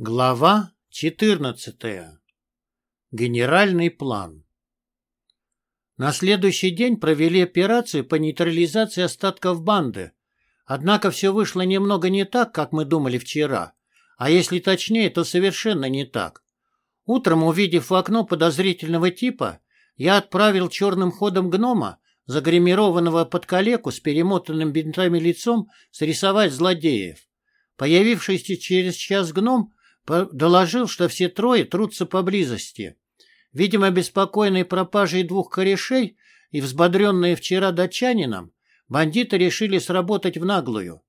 Глава 14. Генеральный план. На следующий день провели операцию по нейтрализации остатков банды. Однако все вышло немного не так, как мы думали вчера. А если точнее, то совершенно не так. Утром, увидев в окно подозрительного типа, я отправил черным ходом гнома, загримированного под калеку с перемотанным бинтами лицом, срисовать злодеев. Появившийся через час гном доложил, что все трое трутся поблизости. Видимо, беспокойные пропажей двух корешей и взбодренные вчера датчанином, бандиты решили сработать в наглую.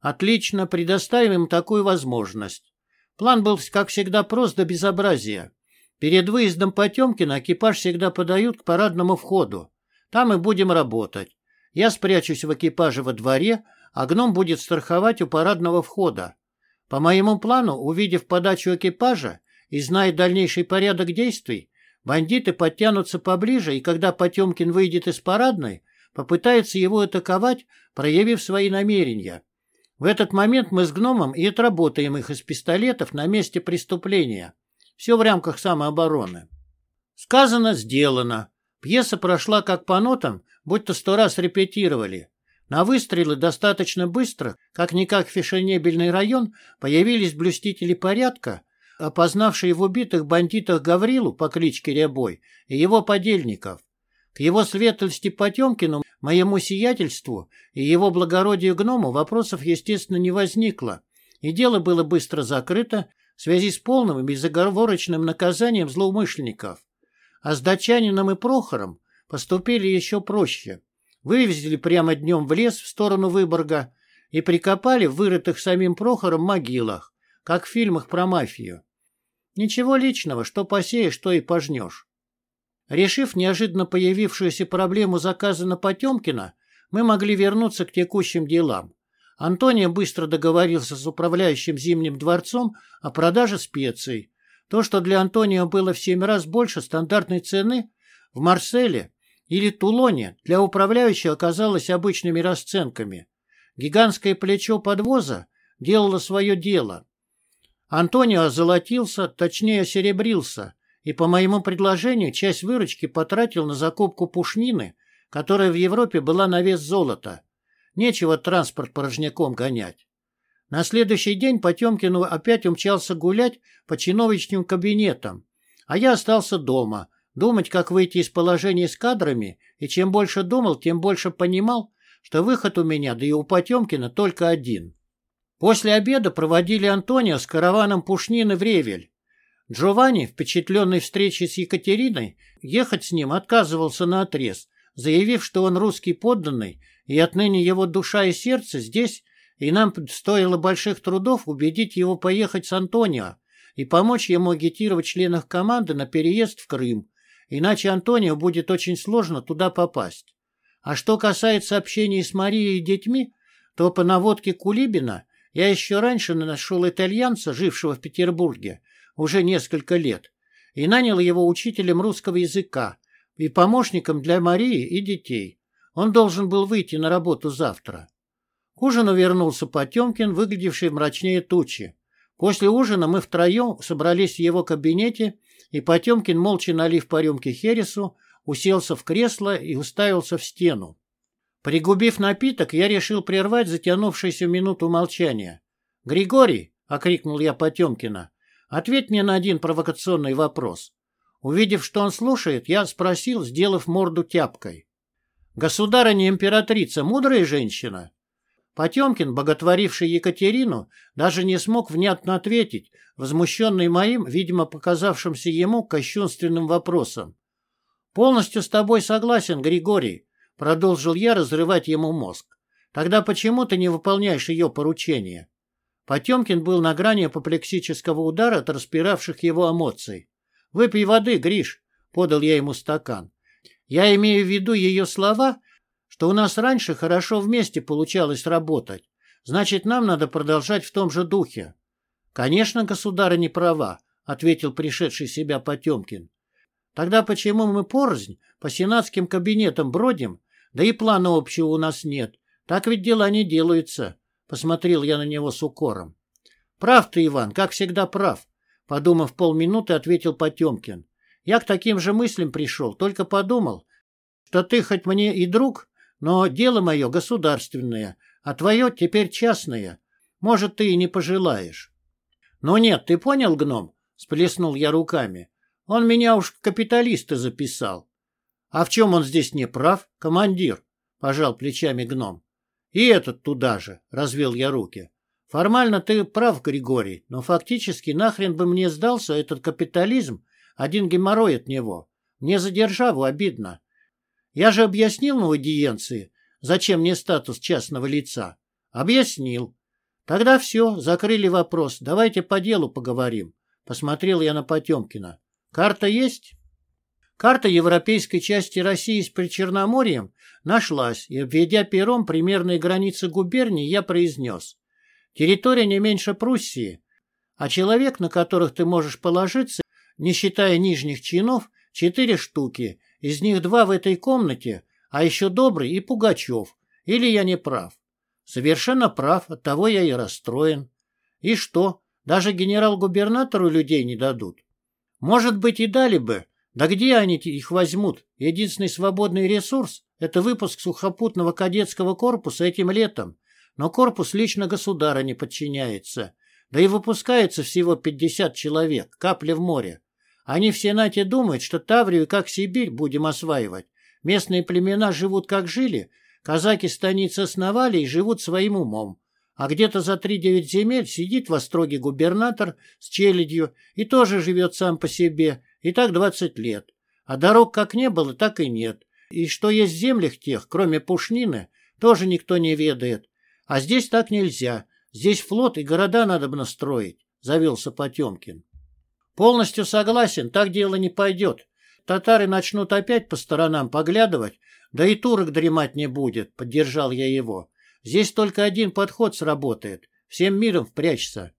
Отлично, предоставим им такую возможность. План был, как всегда, прост до безобразия. Перед выездом Потемкина экипаж всегда подают к парадному входу. Там и будем работать. Я спрячусь в экипаже во дворе, а гном будет страховать у парадного входа. По моему плану, увидев подачу экипажа и зная дальнейший порядок действий, бандиты подтянутся поближе, и когда Потемкин выйдет из парадной, попытаются его атаковать, проявив свои намерения. В этот момент мы с гномом и отработаем их из пистолетов на месте преступления. Все в рамках самообороны. Сказано, сделано. Пьеса прошла как по нотам, будто сто раз репетировали. На выстрелы достаточно быстро, как-никак фешенебельный район, появились блюстители порядка, опознавшие в убитых бандитах Гаврилу по кличке Рябой и его подельников. К его светлости Потемкину, моему сиятельству и его благородию гному вопросов, естественно, не возникло, и дело было быстро закрыто в связи с полным и безоговорочным наказанием злоумышленников. А с датчанином и Прохором поступили еще проще вывезли прямо днем в лес в сторону Выборга и прикопали в вырытых самим Прохором могилах, как в фильмах про мафию. Ничего личного, что посеешь, то и пожнешь. Решив неожиданно появившуюся проблему заказа на Потемкина, мы могли вернуться к текущим делам. Антония быстро договорился с управляющим Зимним дворцом о продаже специй. То, что для Антонио было в семь раз больше стандартной цены, в Марселе или Тулоне для управляющего оказалось обычными расценками. Гигантское плечо подвоза делало свое дело. Антонио озолотился, точнее серебрился, и по моему предложению часть выручки потратил на закупку пушнины, которая в Европе была на вес золота. Нечего транспорт порожняком гонять. На следующий день Потемкину опять умчался гулять по чиновничным кабинетам, а я остался дома, Думать, как выйти из положения с кадрами, и чем больше думал, тем больше понимал, что выход у меня, да и у Потемкина, только один. После обеда проводили Антонио с караваном Пушнины в Ревель. Джованни, впечатленный встречей с Екатериной, ехать с ним отказывался на отрез, заявив, что он русский подданный, и отныне его душа и сердце здесь, и нам стоило больших трудов убедить его поехать с Антонио и помочь ему агитировать членов команды на переезд в Крым, Иначе Антонио будет очень сложно туда попасть. А что касается общения с Марией и детьми, то по наводке Кулибина я еще раньше нашел итальянца, жившего в Петербурге, уже несколько лет, и нанял его учителем русского языка и помощником для Марии и детей. Он должен был выйти на работу завтра. К ужину вернулся Потемкин, выглядевший мрачнее тучи. После ужина мы втроем собрались в его кабинете и Потемкин, молча налив по рюмке Хересу, уселся в кресло и уставился в стену. Пригубив напиток, я решил прервать затянувшуюся минуту молчания. «Григорий!» — окрикнул я Потемкина. «Ответь мне на один провокационный вопрос». Увидев, что он слушает, я спросил, сделав морду тяпкой. «Государыня-императрица мудрая женщина?» Потемкин, боготворивший Екатерину, даже не смог внятно ответить, возмущенный моим, видимо, показавшимся ему кощунственным вопросом. «Полностью с тобой согласен, Григорий», — продолжил я разрывать ему мозг. «Тогда почему ты не выполняешь ее поручение?» Потемкин был на грани апоплексического удара от распиравших его эмоций. «Выпей воды, Гриш», — подал я ему стакан. «Я имею в виду ее слова что у нас раньше хорошо вместе получалось работать. Значит, нам надо продолжать в том же духе. — Конечно, государа не права, — ответил пришедший себя Потемкин. — Тогда почему мы порознь по сенатским кабинетам бродим, да и плана общего у нас нет? Так ведь дела не делаются, — посмотрел я на него с укором. Прав ты, Иван, как всегда прав. Подумав полминуты, ответил Потемкин. Я к таким же мыслям пришел, только подумал, что ты хоть мне и друг, но дело мое государственное, а твое теперь частное. Может, ты и не пожелаешь. Ну нет, ты понял, гном? Сплеснул я руками. Он меня уж капиталиста записал. А в чем он здесь не прав, командир? Пожал плечами гном. И этот туда же, развел я руки. Формально ты прав, Григорий, но фактически нахрен бы мне сдался этот капитализм, один геморрой от него. Мне за державу обидно. Я же объяснил на аудиенции, зачем мне статус частного лица. Объяснил. Тогда все, закрыли вопрос. Давайте по делу поговорим. Посмотрел я на Потемкина. Карта есть? Карта европейской части России с Причерноморьем нашлась, и, обведя пером примерные границы губернии, я произнес. Территория не меньше Пруссии, а человек, на которых ты можешь положиться, не считая нижних чинов, четыре штуки, из них два в этой комнате, а еще Добрый и Пугачев. Или я не прав? Совершенно прав, оттого я и расстроен. И что, даже генерал-губернатору людей не дадут? Может быть, и дали бы. Да где они их возьмут? Единственный свободный ресурс – это выпуск сухопутного кадетского корпуса этим летом. Но корпус лично государа не подчиняется. Да и выпускается всего 50 человек, капля в море. Они в Сенате думают, что Таврию как Сибирь будем осваивать. Местные племена живут как жили, казаки станицы основали и живут своим умом. А где-то за три-девять земель сидит в остроге губернатор с челядью и тоже живет сам по себе, и так двадцать лет. А дорог как не было, так и нет. И что есть в землях тех, кроме пушнины, тоже никто не ведает. А здесь так нельзя. Здесь флот и города надо бы настроить, — завелся Потемкин. Полностью согласен, так дело не пойдет. Татары начнут опять по сторонам поглядывать, да и турок дремать не будет, — поддержал я его. Здесь только один подход сработает. Всем миром впрячься.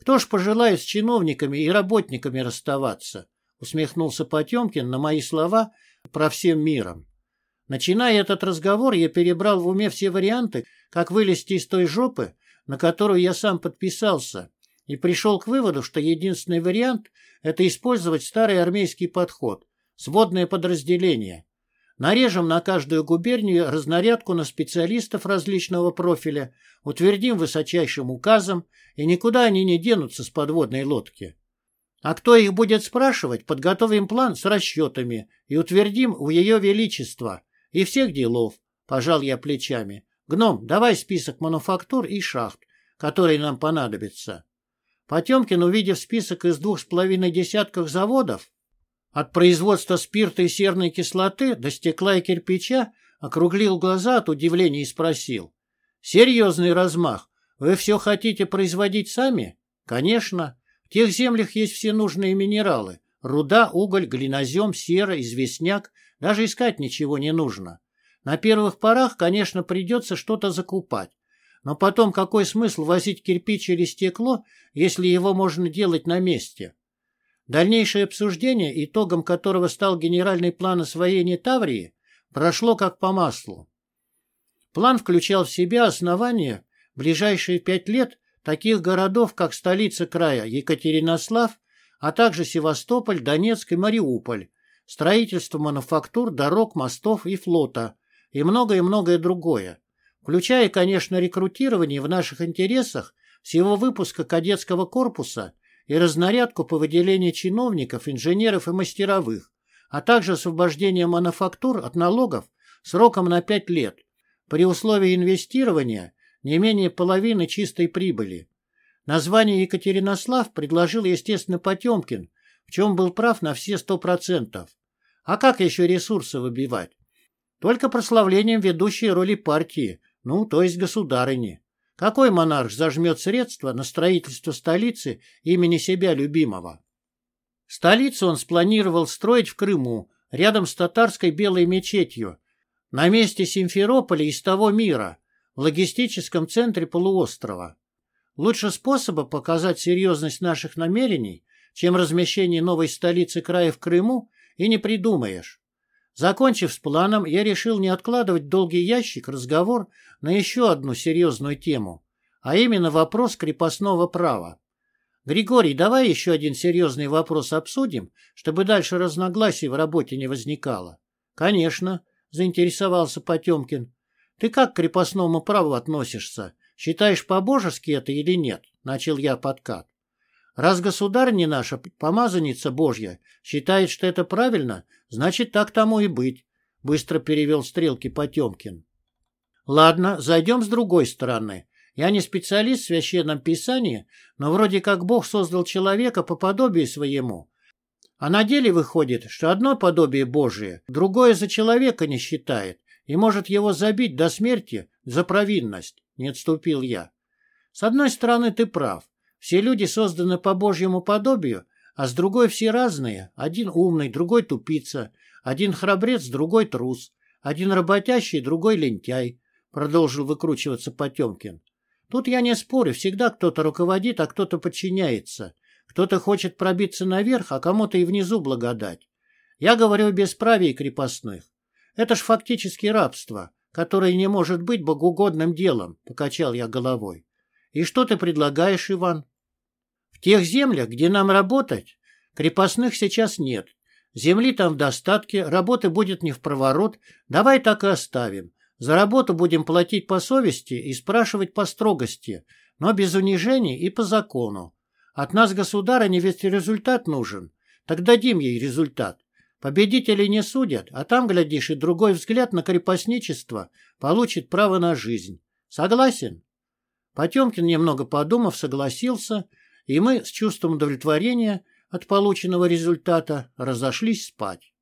Кто ж пожелает с чиновниками и работниками расставаться? Усмехнулся Потемкин на мои слова про всем миром. Начиная этот разговор, я перебрал в уме все варианты, как вылезти из той жопы, на которую я сам подписался, и пришел к выводу, что единственный вариант – это использовать старый армейский подход – сводное подразделение. Нарежем на каждую губернию разнарядку на специалистов различного профиля, утвердим высочайшим указом, и никуда они не денутся с подводной лодки. А кто их будет спрашивать, подготовим план с расчетами и утвердим у Ее Величества – и всех делов, пожал я плечами. Гном, давай список мануфактур и шахт, которые нам понадобятся. Потемкин, увидев список из двух с половиной десятков заводов, от производства спирта и серной кислоты до стекла и кирпича, округлил глаза от удивления и спросил. «Серьезный размах. Вы все хотите производить сами?» «Конечно. В тех землях есть все нужные минералы. Руда, уголь, глинозем, сера, известняк, даже искать ничего не нужно. На первых порах, конечно, придется что-то закупать. Но потом какой смысл возить кирпич или стекло, если его можно делать на месте? Дальнейшее обсуждение, итогом которого стал генеральный план освоения Таврии, прошло как по маслу. План включал в себя основание в ближайшие пять лет таких городов, как столица края Екатеринослав, а также Севастополь, Донецк и Мариуполь, строительство мануфактур, дорог, мостов и флота, и многое-многое другое, включая, конечно, рекрутирование в наших интересах всего выпуска кадетского корпуса и разнарядку по выделению чиновников, инженеров и мастеровых, а также освобождение мануфактур от налогов сроком на 5 лет, при условии инвестирования не менее половины чистой прибыли. Название Екатеринослав предложил, естественно, Потемкин, в чем был прав на все сто процентов. А как еще ресурсы выбивать? Только прославлением ведущей роли партии, ну, то есть государыни. Какой монарх зажмет средства на строительство столицы имени себя любимого? Столицу он спланировал строить в Крыму, рядом с татарской белой мечетью, на месте Симферополя из того мира, в логистическом центре полуострова. Лучше способа показать серьезность наших намерений чем размещение новой столицы края в Крыму, и не придумаешь. Закончив с планом, я решил не откладывать долгий ящик разговор на еще одну серьезную тему, а именно вопрос крепостного права. Григорий, давай еще один серьезный вопрос обсудим, чтобы дальше разногласий в работе не возникало. Конечно, заинтересовался Потемкин. Ты как к крепостному праву относишься? Считаешь по-божески это или нет? Начал я подкат. Раз государь наша, помазанница Божья, считает, что это правильно, значит, так тому и быть, быстро перевел стрелки Потемкин. Ладно, зайдем с другой стороны. Я не специалист в священном писании, но вроде как Бог создал человека по подобию своему. А на деле выходит, что одно подобие Божие другое за человека не считает и может его забить до смерти за провинность, не отступил я. С одной стороны, ты прав. Все люди созданы по Божьему подобию, а с другой все разные. Один умный, другой тупица, один храбрец, другой трус, один работящий, другой лентяй, продолжил выкручиваться Потемкин. Тут я не спорю, всегда кто-то руководит, а кто-то подчиняется. Кто-то хочет пробиться наверх, а кому-то и внизу благодать. Я говорю о бесправии крепостных. Это ж фактически рабство, которое не может быть богоугодным делом, покачал я головой. И что ты предлагаешь, Иван? Тех землях, где нам работать, крепостных сейчас нет. Земли там в достатке, работы будет не в проворот. Давай так и оставим. За работу будем платить по совести и спрашивать по строгости, но без унижений и по закону. От нас, государыне, ведь результат нужен. Так дадим ей результат. Победителей не судят, а там, глядишь, и другой взгляд на крепостничество получит право на жизнь. Согласен? Потемкин, немного подумав, согласился, и мы с чувством удовлетворения от полученного результата разошлись спать.